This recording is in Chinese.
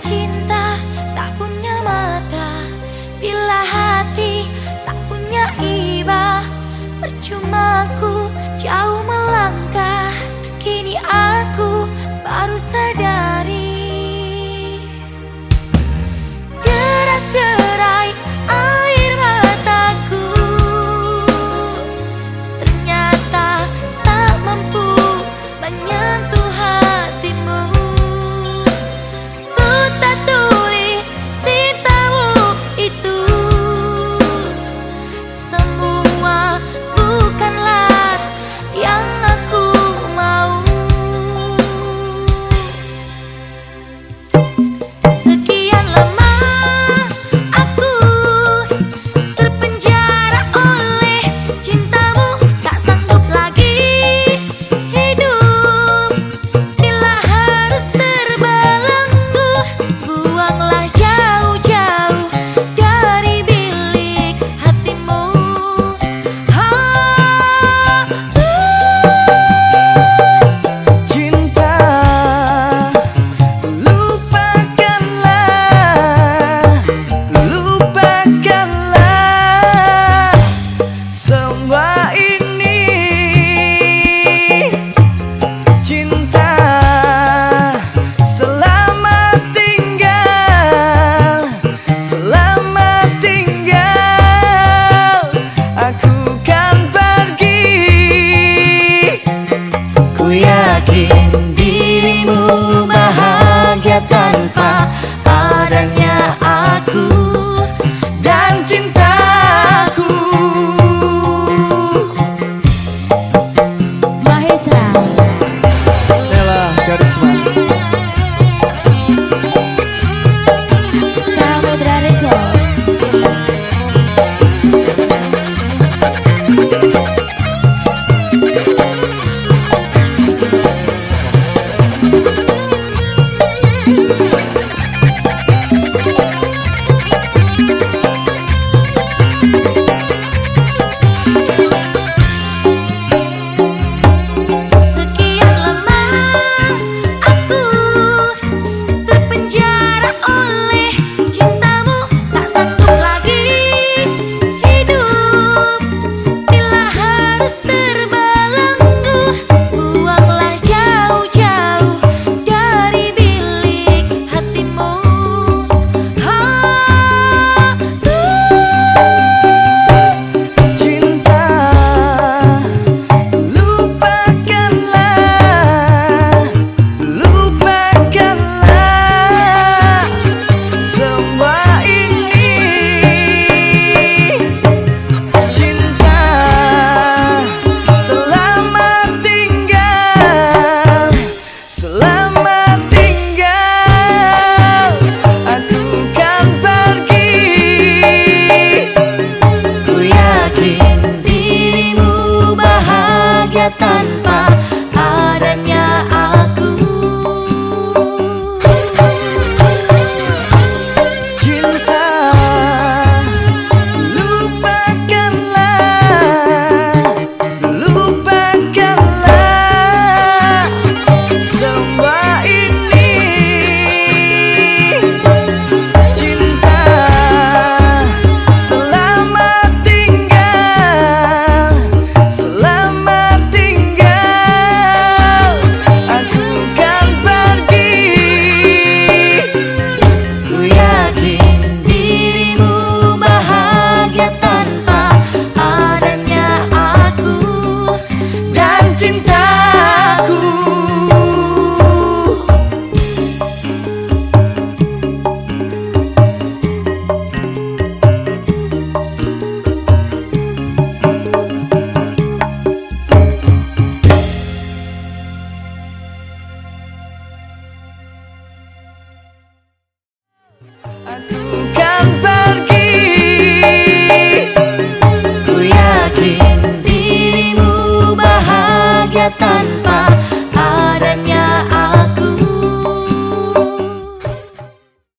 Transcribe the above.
天